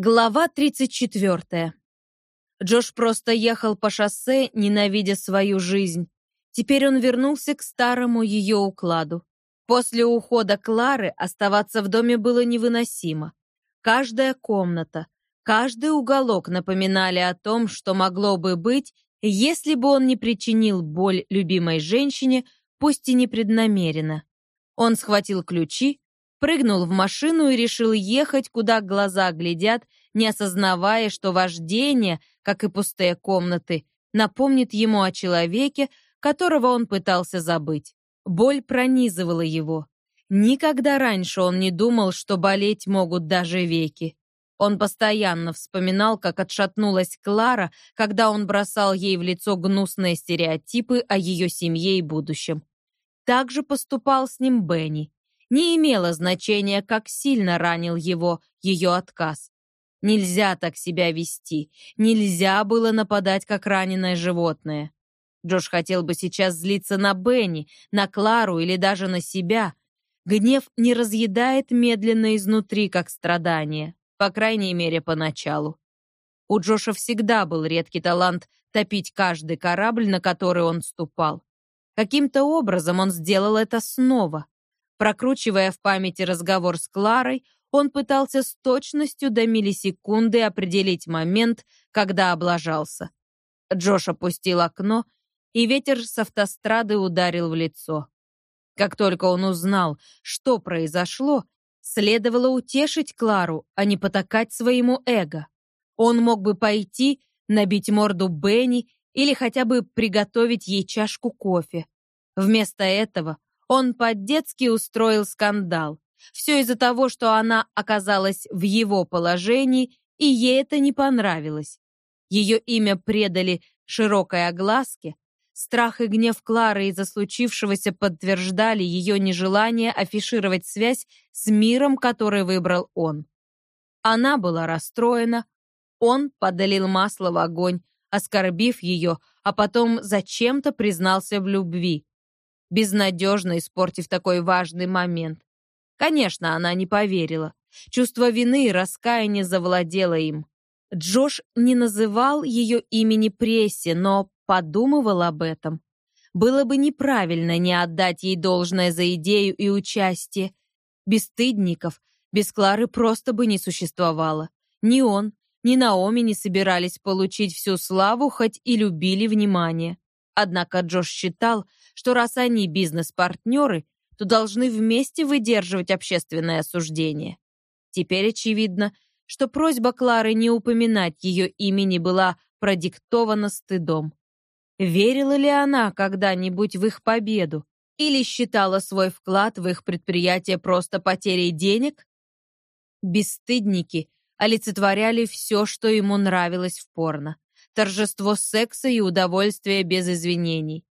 Глава 34. Джош просто ехал по шоссе, ненавидя свою жизнь. Теперь он вернулся к старому ее укладу. После ухода Клары оставаться в доме было невыносимо. Каждая комната, каждый уголок напоминали о том, что могло бы быть, если бы он не причинил боль любимой женщине, пусть и непреднамеренно. Он схватил ключи, прыгнул в машину и решил ехать, куда глаза глядят, не осознавая, что вождение, как и пустые комнаты, напомнит ему о человеке, которого он пытался забыть. Боль пронизывала его. Никогда раньше он не думал, что болеть могут даже веки. Он постоянно вспоминал, как отшатнулась Клара, когда он бросал ей в лицо гнусные стереотипы о ее семье и будущем. Так же поступал с ним Бенни. Не имело значения, как сильно ранил его ее отказ. Нельзя так себя вести. Нельзя было нападать, как раненое животное. Джош хотел бы сейчас злиться на Бенни, на Клару или даже на себя. Гнев не разъедает медленно изнутри, как страдание. По крайней мере, поначалу. У Джоша всегда был редкий талант топить каждый корабль, на который он ступал. Каким-то образом он сделал это снова. Прокручивая в памяти разговор с Кларой, он пытался с точностью до миллисекунды определить момент, когда облажался. Джош опустил окно, и ветер с автострады ударил в лицо. Как только он узнал, что произошло, следовало утешить Клару, а не потакать своему эго. Он мог бы пойти, набить морду Бенни или хотя бы приготовить ей чашку кофе. Вместо этого он по-детски устроил скандал. Все из-за того, что она оказалась в его положении, и ей это не понравилось. Ее имя предали широкой огласке. Страх и гнев Клары из-за случившегося подтверждали ее нежелание афишировать связь с миром, который выбрал он. Она была расстроена. Он подолил масло в огонь, оскорбив ее, а потом зачем-то признался в любви безнадежно испортив такой важный момент. Конечно, она не поверила. Чувство вины и раскаяния завладело им. Джош не называл ее имени прессе, но подумывал об этом. Было бы неправильно не отдать ей должное за идею и участие. Бесстыдников без Клары просто бы не существовало. Ни он, ни Наоми не собирались получить всю славу, хоть и любили внимание. Однако Джош считал, что раз они бизнес-партнеры, то должны вместе выдерживать общественное осуждение. Теперь очевидно, что просьба Клары не упоминать ее имени была продиктована стыдом. Верила ли она когда-нибудь в их победу? Или считала свой вклад в их предприятие просто потерей денег? Бесстыдники олицетворяли все, что ему нравилось в порно. Торжество секса и удовольствие без извинений.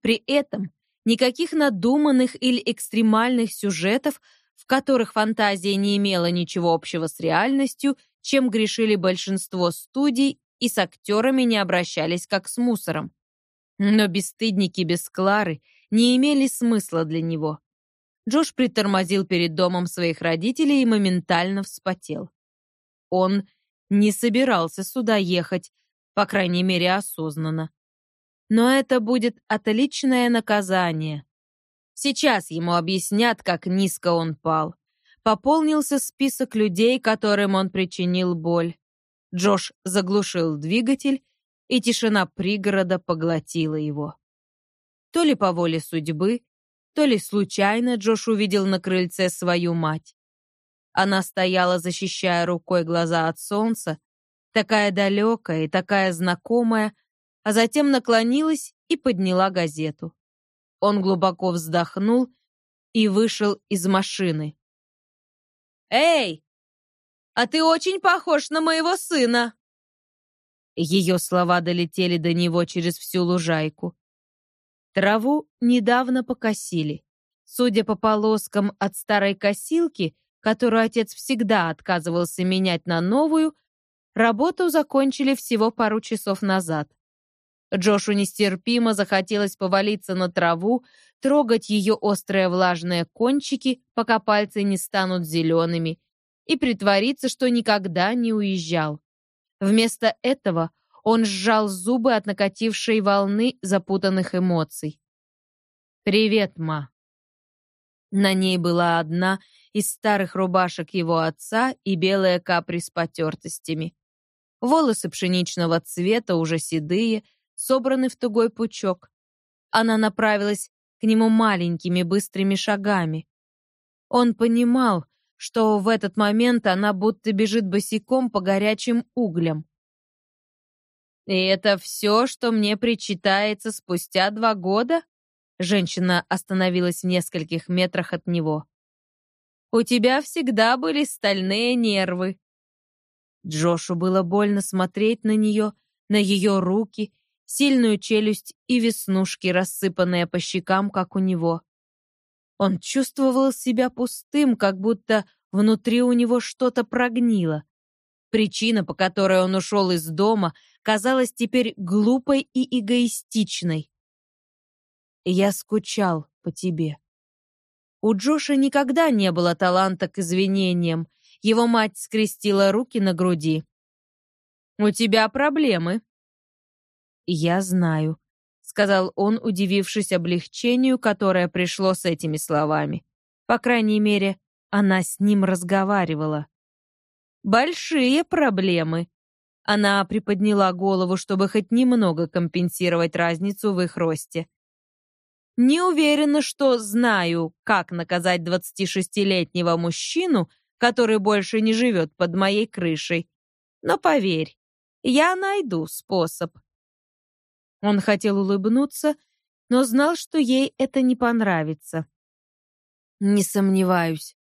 При этом никаких надуманных или экстремальных сюжетов, в которых фантазия не имела ничего общего с реальностью, чем грешили большинство студий и с актерами не обращались как с мусором. Но бесстыдники без Клары не имели смысла для него. Джош притормозил перед домом своих родителей и моментально вспотел. Он не собирался сюда ехать, по крайней мере, осознанно но это будет отличное наказание. Сейчас ему объяснят, как низко он пал. Пополнился список людей, которым он причинил боль. Джош заглушил двигатель, и тишина пригорода поглотила его. То ли по воле судьбы, то ли случайно Джош увидел на крыльце свою мать. Она стояла, защищая рукой глаза от солнца, такая далекая и такая знакомая, а затем наклонилась и подняла газету. Он глубоко вздохнул и вышел из машины. «Эй, а ты очень похож на моего сына!» Ее слова долетели до него через всю лужайку. Траву недавно покосили. Судя по полоскам от старой косилки, которую отец всегда отказывался менять на новую, работу закончили всего пару часов назад. Джошу нестерпимо захотелось повалиться на траву, трогать ее острые влажные кончики, пока пальцы не станут зелеными, и притвориться, что никогда не уезжал. Вместо этого он сжал зубы от накатившей волны запутанных эмоций. «Привет, ма». На ней была одна из старых рубашек его отца и белая капри с потертостями. Волосы пшеничного цвета, уже седые, собраны в тугой пучок. Она направилась к нему маленькими быстрыми шагами. Он понимал, что в этот момент она будто бежит босиком по горячим углям. «И это все, что мне причитается спустя два года?» Женщина остановилась в нескольких метрах от него. «У тебя всегда были стальные нервы». Джошу было больно смотреть на нее, на ее руки, сильную челюсть и веснушки, рассыпанные по щекам, как у него. Он чувствовал себя пустым, как будто внутри у него что-то прогнило. Причина, по которой он ушел из дома, казалась теперь глупой и эгоистичной. «Я скучал по тебе». У Джоша никогда не было таланта к извинениям. Его мать скрестила руки на груди. «У тебя проблемы». «Я знаю», сказал он, удивившись облегчению, которое пришло с этими словами. По крайней мере, она с ним разговаривала. «Большие проблемы». Она приподняла голову, чтобы хоть немного компенсировать разницу в их росте. «Не уверена, что знаю, как наказать 26-летнего мужчину, который больше не живет под моей крышей. Но поверь, я найду способ». Он хотел улыбнуться, но знал, что ей это не понравится. «Не сомневаюсь».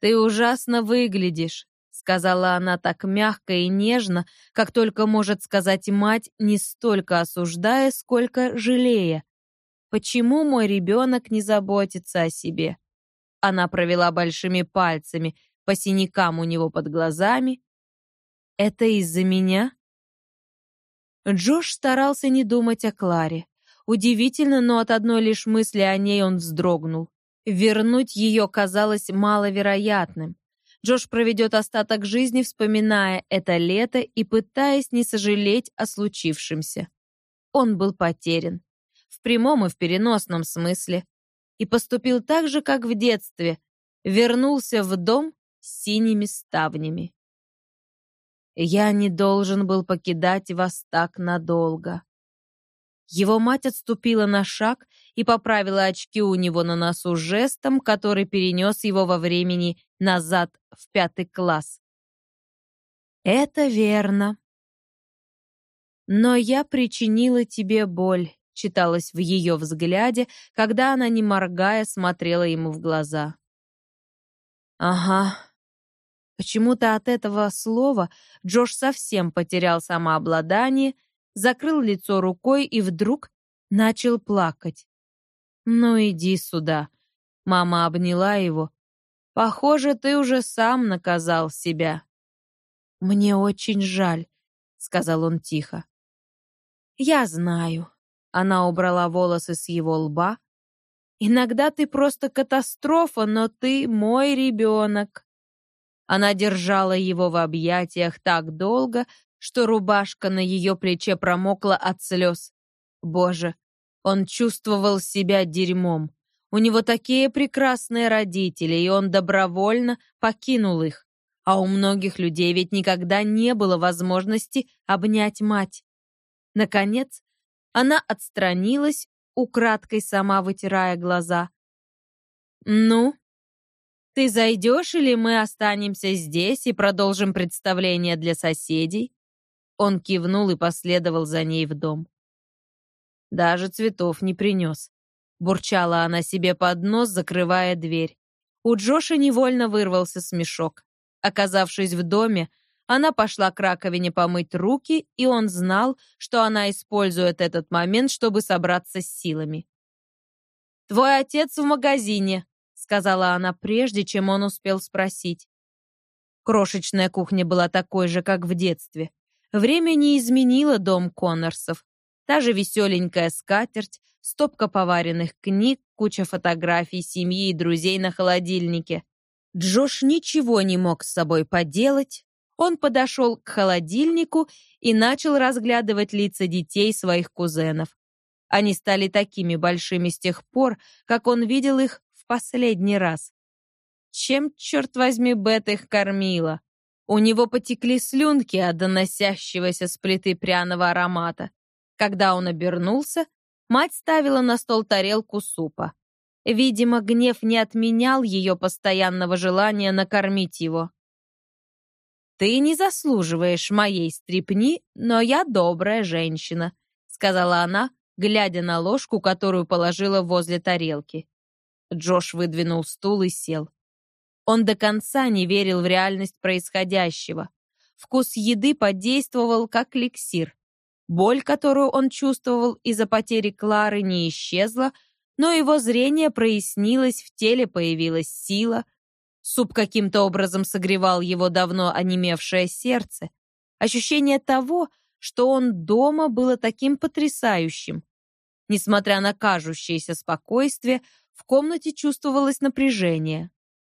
«Ты ужасно выглядишь», — сказала она так мягко и нежно, как только может сказать мать, не столько осуждая, сколько жалея. «Почему мой ребенок не заботится о себе?» Она провела большими пальцами по синякам у него под глазами. «Это из-за меня?» Джош старался не думать о Кларе. Удивительно, но от одной лишь мысли о ней он вздрогнул. Вернуть ее казалось маловероятным. Джош проведет остаток жизни, вспоминая это лето и пытаясь не сожалеть о случившемся. Он был потерян. В прямом и в переносном смысле. И поступил так же, как в детстве. Вернулся в дом с синими ставнями. Я не должен был покидать вас так надолго. Его мать отступила на шаг и поправила очки у него на носу жестом, который перенес его во времени назад в пятый класс. «Это верно. Но я причинила тебе боль», — читалось в ее взгляде, когда она, не моргая, смотрела ему в глаза. «Ага, Почему-то от этого слова Джош совсем потерял самообладание, закрыл лицо рукой и вдруг начал плакать. «Ну иди сюда». Мама обняла его. «Похоже, ты уже сам наказал себя». «Мне очень жаль», — сказал он тихо. «Я знаю». Она убрала волосы с его лба. «Иногда ты просто катастрофа, но ты мой ребенок». Она держала его в объятиях так долго, что рубашка на ее плече промокла от слез. Боже, он чувствовал себя дерьмом. У него такие прекрасные родители, и он добровольно покинул их. А у многих людей ведь никогда не было возможности обнять мать. Наконец, она отстранилась, украдкой сама вытирая глаза. «Ну, ты зайдешь или мы останемся здесь и продолжим представление для соседей?» Он кивнул и последовал за ней в дом. Даже цветов не принес. Бурчала она себе под нос, закрывая дверь. У Джоша невольно вырвался смешок. Оказавшись в доме, она пошла к раковине помыть руки, и он знал, что она использует этот момент, чтобы собраться с силами. «Твой отец в магазине», сказала она прежде, чем он успел спросить. Крошечная кухня была такой же, как в детстве. Время не изменило дом Коннорсов. Та же веселенькая скатерть, стопка поваренных книг, куча фотографий семьи и друзей на холодильнике. Джош ничего не мог с собой поделать. Он подошел к холодильнику и начал разглядывать лица детей своих кузенов. Они стали такими большими с тех пор, как он видел их в последний раз. Чем, черт возьми, Бет их кормила? У него потекли слюнки от доносящегося с плиты пряного аромата. Когда он обернулся, мать ставила на стол тарелку супа. Видимо, гнев не отменял ее постоянного желания накормить его. «Ты не заслуживаешь моей стрипни, но я добрая женщина», сказала она, глядя на ложку, которую положила возле тарелки. Джош выдвинул стул и сел. Он до конца не верил в реальность происходящего. Вкус еды подействовал как эликсир. Боль, которую он чувствовал из-за потери Клары, не исчезла, но его зрение прояснилось, в теле появилась сила. Суп каким-то образом согревал его давно онемевшее сердце. Ощущение того, что он дома, было таким потрясающим. Несмотря на кажущееся спокойствие, в комнате чувствовалось напряжение.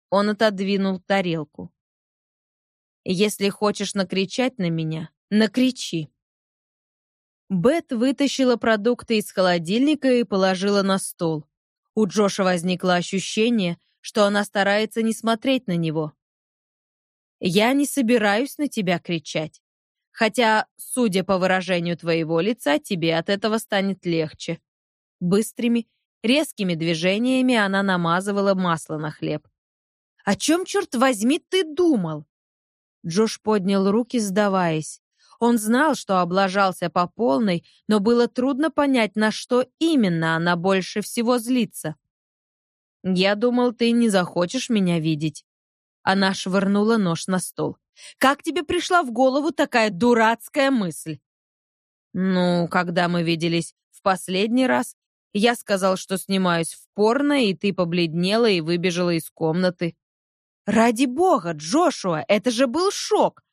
Он отодвинул тарелку. «Если хочешь накричать на меня, накричи». Бет вытащила продукты из холодильника и положила на стол. У Джоша возникло ощущение, что она старается не смотреть на него. «Я не собираюсь на тебя кричать. Хотя, судя по выражению твоего лица, тебе от этого станет легче». Быстрыми, резкими движениями она намазывала масло на хлеб. О чем, черт возьми, ты думал?» Джош поднял руки, сдаваясь. Он знал, что облажался по полной, но было трудно понять, на что именно она больше всего злится. «Я думал, ты не захочешь меня видеть». Она швырнула нож на стол. «Как тебе пришла в голову такая дурацкая мысль?» «Ну, когда мы виделись в последний раз, я сказал, что снимаюсь в порно, и ты побледнела и выбежала из комнаты. Ради бога, Джошуа, это же был шок.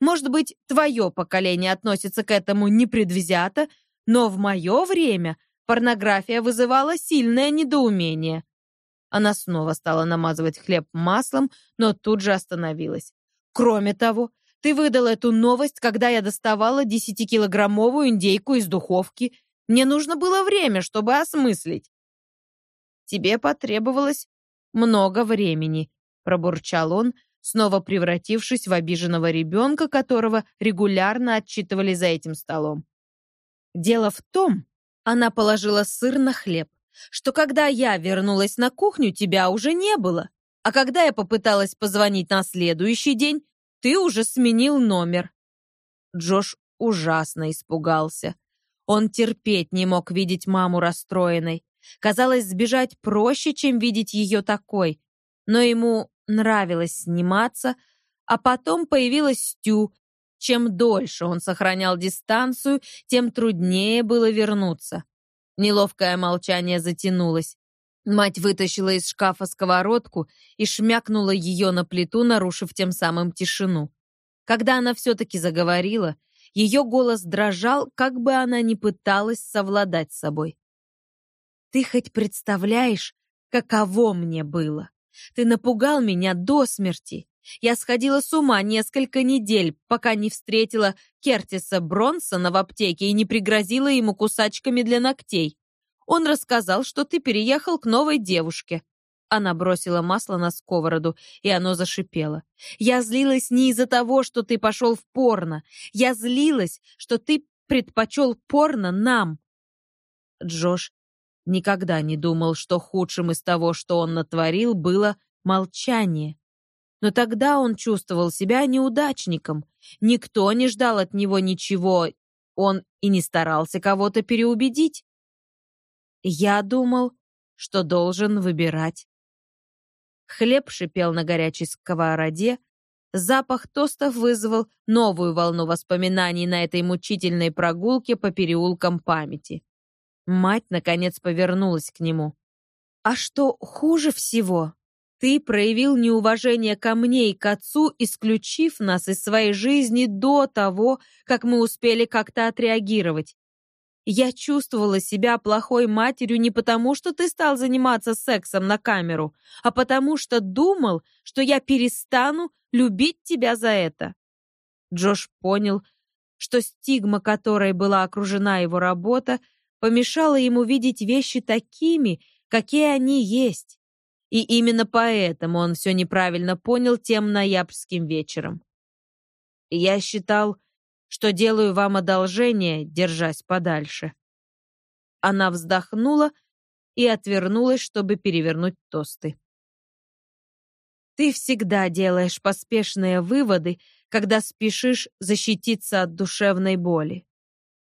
Может быть, твое поколение относится к этому непредвзято, но в мое время порнография вызывала сильное недоумение. Она снова стала намазывать хлеб маслом, но тут же остановилась. Кроме того, ты выдал эту новость, когда я доставала десятикилограммовую индейку из духовки. Мне нужно было время, чтобы осмыслить. Тебе потребовалось много времени, пробурчал он, снова превратившись в обиженного ребенка, которого регулярно отчитывали за этим столом. Дело в том, она положила сыр на хлеб, что когда я вернулась на кухню, тебя уже не было, а когда я попыталась позвонить на следующий день, ты уже сменил номер. Джош ужасно испугался. Он терпеть не мог видеть маму расстроенной. Казалось, сбежать проще, чем видеть ее такой. Но ему нравилось сниматься, а потом появилась Стю. Чем дольше он сохранял дистанцию, тем труднее было вернуться. Неловкое молчание затянулось. Мать вытащила из шкафа сковородку и шмякнула ее на плиту, нарушив тем самым тишину. Когда она все-таки заговорила, ее голос дрожал, как бы она ни пыталась совладать с собой. «Ты хоть представляешь, каково мне было? Ты напугал меня до смерти. Я сходила с ума несколько недель, пока не встретила Кертиса Бронсона в аптеке и не пригрозила ему кусачками для ногтей. Он рассказал, что ты переехал к новой девушке. Она бросила масло на сковороду, и оно зашипело. «Я злилась не из-за того, что ты пошел в порно. Я злилась, что ты предпочел порно нам». Джош Никогда не думал, что худшим из того, что он натворил, было молчание. Но тогда он чувствовал себя неудачником. Никто не ждал от него ничего, он и не старался кого-то переубедить. Я думал, что должен выбирать. Хлеб шипел на горячей сковороде, запах тостов вызвал новую волну воспоминаний на этой мучительной прогулке по переулкам памяти. Мать, наконец, повернулась к нему. «А что хуже всего? Ты проявил неуважение ко мне и к отцу, исключив нас из своей жизни до того, как мы успели как-то отреагировать. Я чувствовала себя плохой матерью не потому, что ты стал заниматься сексом на камеру, а потому что думал, что я перестану любить тебя за это. Джош понял, что стигма, которой была окружена его работа, помешала ему видеть вещи такими, какие они есть. И именно поэтому он все неправильно понял тем ноябрьским вечером. Я считал, что делаю вам одолжение, держась подальше. Она вздохнула и отвернулась, чтобы перевернуть тосты. Ты всегда делаешь поспешные выводы, когда спешишь защититься от душевной боли.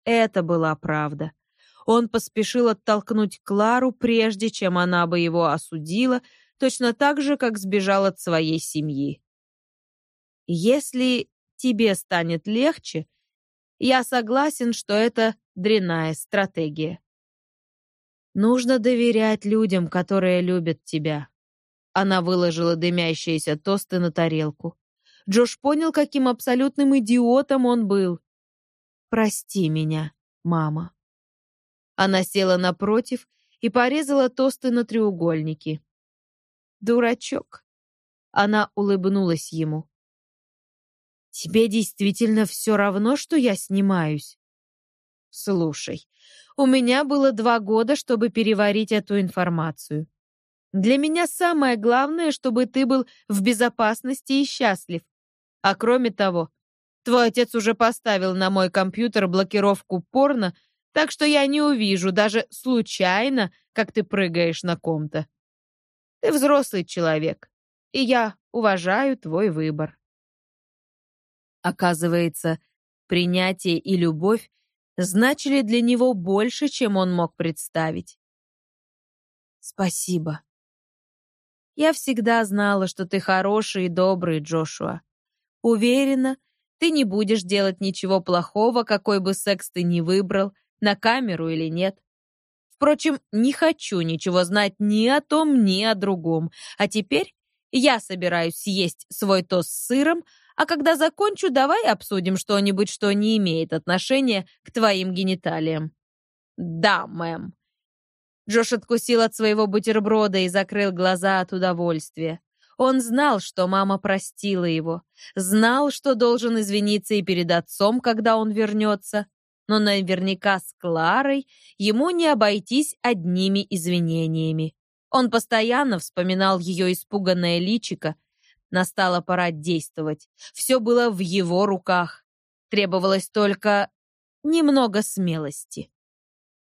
Это была правда. Он поспешил оттолкнуть Клару, прежде чем она бы его осудила, точно так же, как сбежал от своей семьи. Если тебе станет легче, я согласен, что это дрянная стратегия. Нужно доверять людям, которые любят тебя. Она выложила дымящиеся тосты на тарелку. Джош понял, каким абсолютным идиотом он был. «Прости меня, мама». Она села напротив и порезала тосты на треугольники. «Дурачок». Она улыбнулась ему. Тебе действительно все равно, что я снимаюсь? Слушай, у меня было два года, чтобы переварить эту информацию. Для меня самое главное, чтобы ты был в безопасности и счастлив. А кроме того, твой отец уже поставил на мой компьютер блокировку порно, так что я не увижу даже случайно, как ты прыгаешь на ком-то. Ты взрослый человек, и я уважаю твой выбор. Оказывается, принятие и любовь значили для него больше, чем он мог представить. «Спасибо. Я всегда знала, что ты хороший и добрый, Джошуа. Уверена, ты не будешь делать ничего плохого, какой бы секс ты ни выбрал, на камеру или нет. Впрочем, не хочу ничего знать ни о том, ни о другом. А теперь я собираюсь съесть свой тост с сыром, а когда закончу, давай обсудим что-нибудь, что не имеет отношения к твоим гениталиям». «Да, мэм». Джош откусил от своего бутерброда и закрыл глаза от удовольствия. Он знал, что мама простила его, знал, что должен извиниться и перед отцом, когда он вернется, но наверняка с Кларой ему не обойтись одними извинениями. Он постоянно вспоминал ее испуганное личико, Настала пора действовать. Все было в его руках. Требовалось только немного смелости.